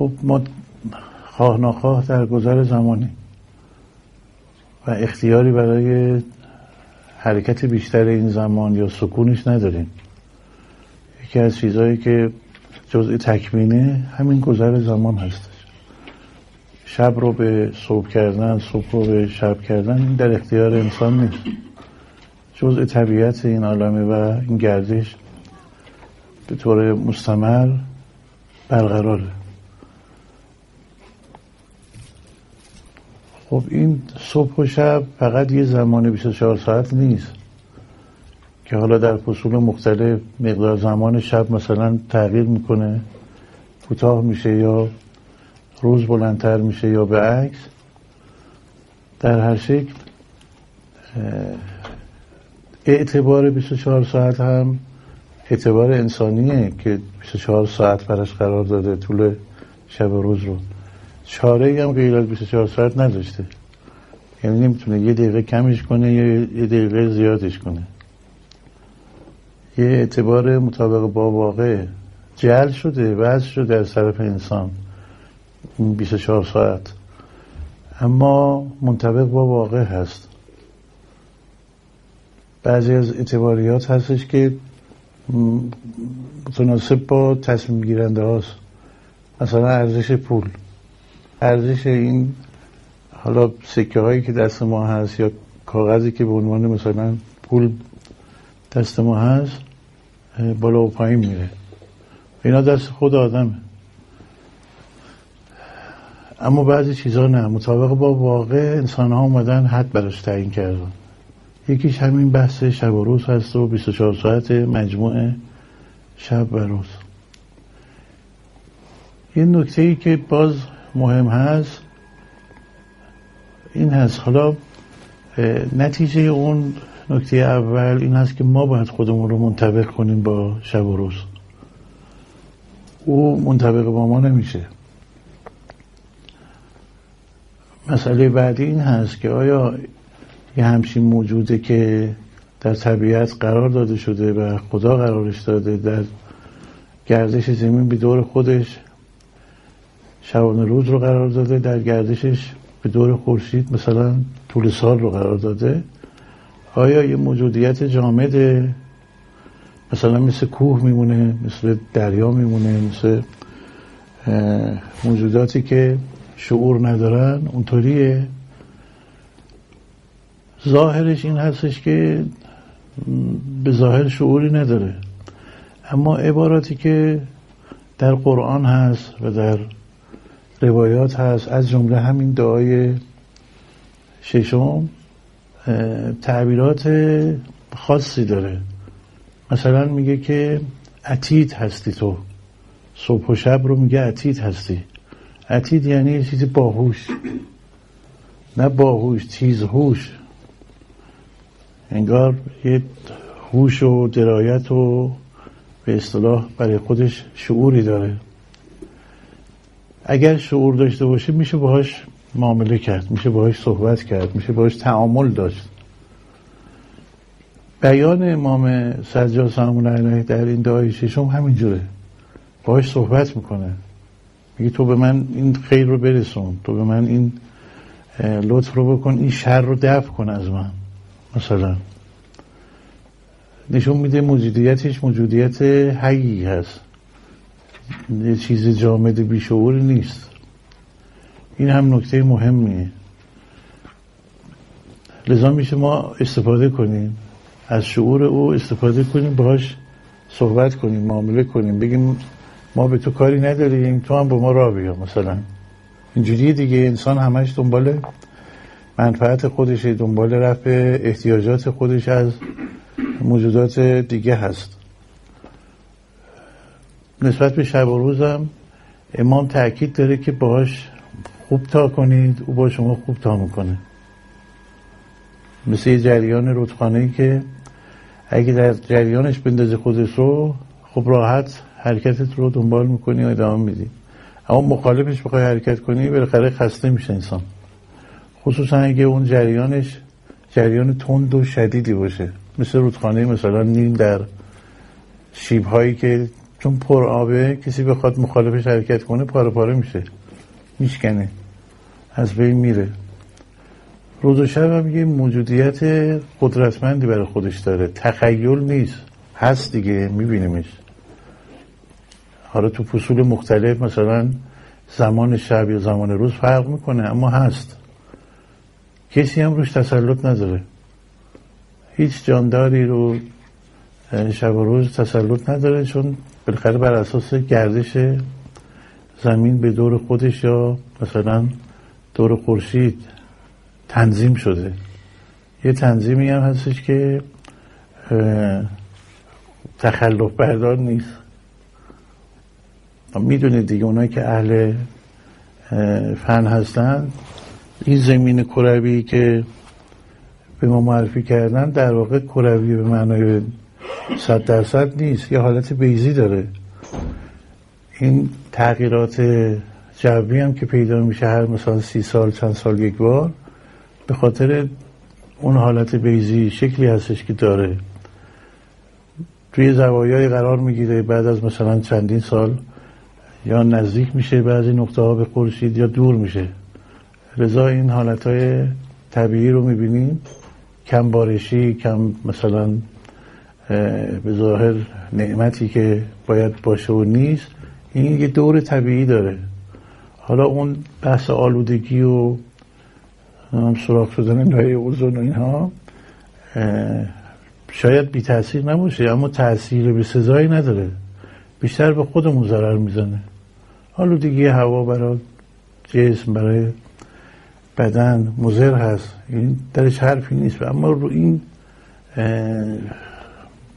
خب ما خواه نخواه در گذر زمانی و اختیاری برای حرکت بیشتر این زمان یا سکونش نداریم. یکی از چیزهایی که جزء تکمینه همین گذر زمان هستش. شب رو به صبح کردن صبح رو به شب کردن این در اختیار انسان نیست. جزء طبیعت این عالمه و این گردش به طور مستمر برقراره. خب این صبح و شب فقط یه زمان 24 ساعت نیست که حالا در فصول مختلف مقدار زمان شب مثلا تغییر می‌کنه کوتاه میشه یا روز بلندتر میشه یا به عکس. در هر شکل اعتبار 24 ساعت هم اعتبار انسانیه که 24 ساعت براش قرار داده طول شب و روز رو. چاره ای هم غیر از 24 ساعت نداشته. یعنی نمی‌تونه یه دقیقه کمش کنه یا یه دقیقه زیادش کنه. یه اعتبار مطابق با واقع جل شده وضع شده از طرف انسان 24 ساعت. اما منطبق با واقع هست. بعضی از اعتباریات هستش که متناسب با تصمیم گیرنده هاست مثلا ارزش پول. ارزش این حالا سکه هایی که دست ما هست یا کاغذی که به عنوان مثلا پول دست ما هست بالا و پایین میره. اینا دست خود آدمه. اما بعضی چیزها نه. مطابق با واقع انسان ها اومدن حد براش تعیین کردن. یکیش همین بحث شب و روز هست و 24 ساعت مجموعه شب و روز. یه نکته ای که باز مهم هست. این هست. حالا نتیجه اون نکته اول این هست که ما باید خودمون رو منطبق کنیم با شب و روز. او منطبق با ما نمیشه. مسئله بعدی این هست که آیا یه همچین موجوده که در طبیعت قرار داده شده و خدا قرارش داده در گردش زمین به دور خودش شبانه روز رو قرار داده در گردشش به دور خورشید مثلا طول سال رو قرار داده. آیا یه موجودیت جامده مثلا مثل کوه میمونه مثل دریا میمونه مثل موجوداتی که شعور ندارن اونطوریه؟ ظاهرش این هستش که به ظاهر شعوری نداره. اما عباراتی که در قرآن هست و در روایات هست. از جمله همین دعای ششم تعبیرات خاصی داره. مثلا میگه که عتید هستی تو. صبح و شب رو میگه عتید هستی. عتید یعنی یه چیزی باهوش. نه باهوش تیز هوش. انگار یه هوش و درایت و به اصطلاح برای خودش شعوری داره. اگر شعور داشته باشه میشه باهاش معامله کرد میشه باهاش صحبت کرد میشه باهاش تعامل داشت. بیان امام سجاد سلام علیه در این دعای ششم همینجوره. باهاش صحبت می‌کنه. میگه تو به من این خیر رو برسون تو به من این لطف رو بکن این شر رو دفع کن از من. مثلا نشون میده موجودیتش موجودیت حیی هست. یه چیز جامد بیشعوری نیست. این هم نکته مهمیه. لذا میشه ما استفاده کنیم. از شعور او استفاده کنیم باهاش صحبت کنیم معامله کنیم. بگیم ما به تو کاری نداریم تو هم به ما را بیا مثلا. اینجوری دیگه انسان همش دنبال منفعت خودش دنبال رفع احتیاجات خودش از موجودات دیگه هست. نسبت به شب و روزم امام تاکید داره که باهاش خوب تا کنید او با شما خوب تا می‌کنه. مثل جریان رودخانه ای که اگه در جریانش بندازی خودش رو خب راحت حرکتت رو دنبال می‌کنی و ادامه میدی. اما مخالفش بخوای حرکت کنی بالاخره خسته میشه انسان. خصوصا اگه اون جریانش جریان تند و شدیدی باشه. مثل رودخانه مثلا نیم در شیب هایی که چون پر آبه کسی بخواد مخالفش حرکت کنه پاره پاره میشه. میشکنه. از بین میره. روز و شب هم یه موجودیت قدرتمندی برای خودش داره. تخیل نیست. هست دیگه میبینیمش. حالا تو فصول مختلف مثلا زمان شب یا زمان روز فرق می‌کنه اما هست. کسی هم روش تسلط نداره هیچ جانداری رو شب و روز تسلط نداره چون بالاخره بر اساس گردش زمین به دور خودش یا مثلا دور خورشید تنظیم شده. یه تنظیمی هم هستش که تخلف بردار نیست. می‌دونید دیگه اونایی که اهل فن هستن این زمین کروی که به ما معرفی کردن در واقع کروی به معنای صد درصد نیست. یه حالت بیزی داره. این تغییرات جوی هم که پیدا میشه هر مثلا سی سال چند سال یک بار به خاطر اون حالت بیزی شکلی هستش که داره. توی زوایای قرار می‌گیره بعد از مثلا چندین سال یا نزدیک میشه بعضی نقطه ها به خورشید یا دور میشه. رضا این حالت های طبیعی رو می‌بینیم. کم بارشی کم مثلا به ظاهر نعمتی که باید باشه و نیست این یه دور طبیعی داره. حالا اون بحث آلودگی و سراخ شدن لایه اوزون و اینها شاید بی تاثیر نباشه اما تاثیر به سزایی نداره. بیشتر به خودمون ضرر می‌زنه. آلودگی هوا برای جسم برای بدن مزر هست. این درش حرفی نیست. اما رو این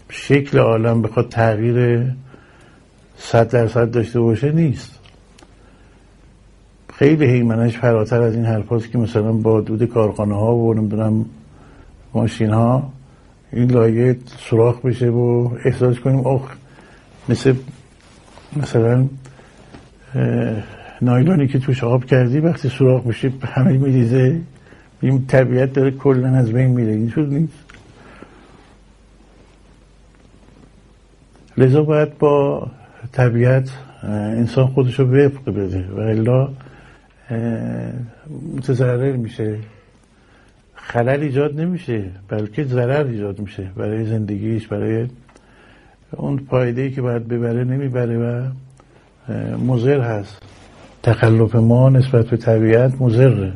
شکل عالم بخواد تغییر صد درصد داشته باشه نیست. خیلی هیمنش فراتر از این حرف که مثلا با دود کارخانه ها و نمی‌دونم ماشین ها این لایه سوراخ بشه و احساس کنیم اوه مثل مثلا نایلونی که توش آب کردی وقتی سوراخ بشه همه میریزه. این طبیعت داره کلا از بین میره. این شد نیست. لذا باید با طبیعت انسان خودش رو وفق بده. و الا متضرر میشه. خلل ایجاد نمیشه بلکه ضرر ایجاد میشه برای زندگیش برای اون پایده که باید ببره نمی‌بره و مزر هست. تخلف ما نسبت به طبیعت مزره